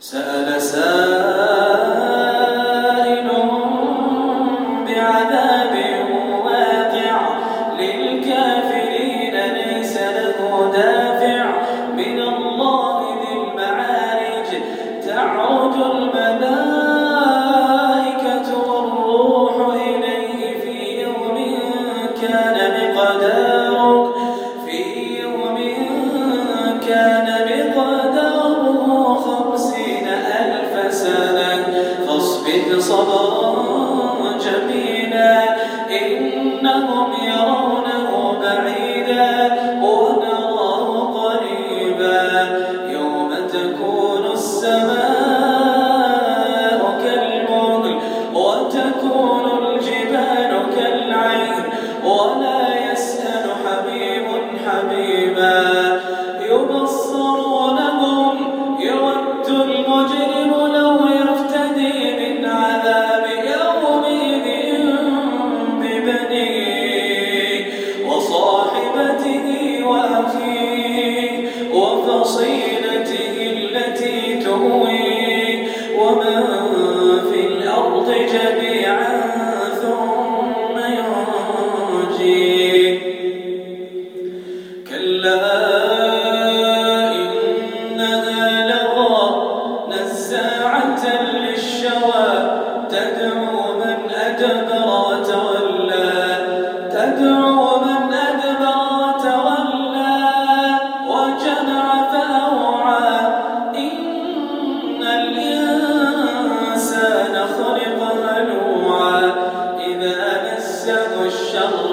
سأل سائل التي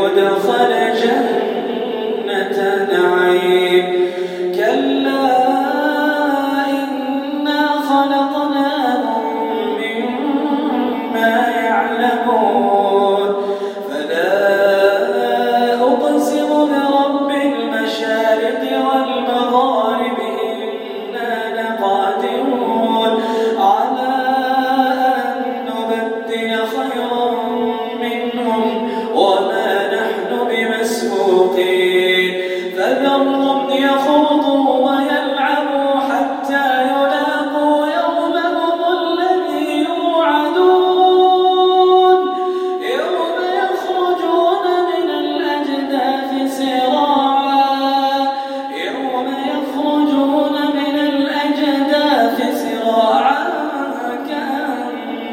يدخل جنة نعيم. كلا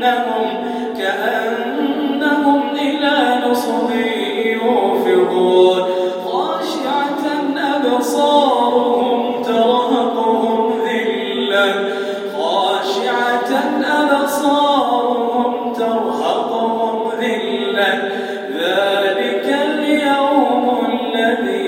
كأنهم, كأنهم إلى نصب يوفضون. خاشعة أبصارهم ترهقهم ذلة. خاشعة أبصارهم ترهقهم ذلة. ذلك اليوم الذي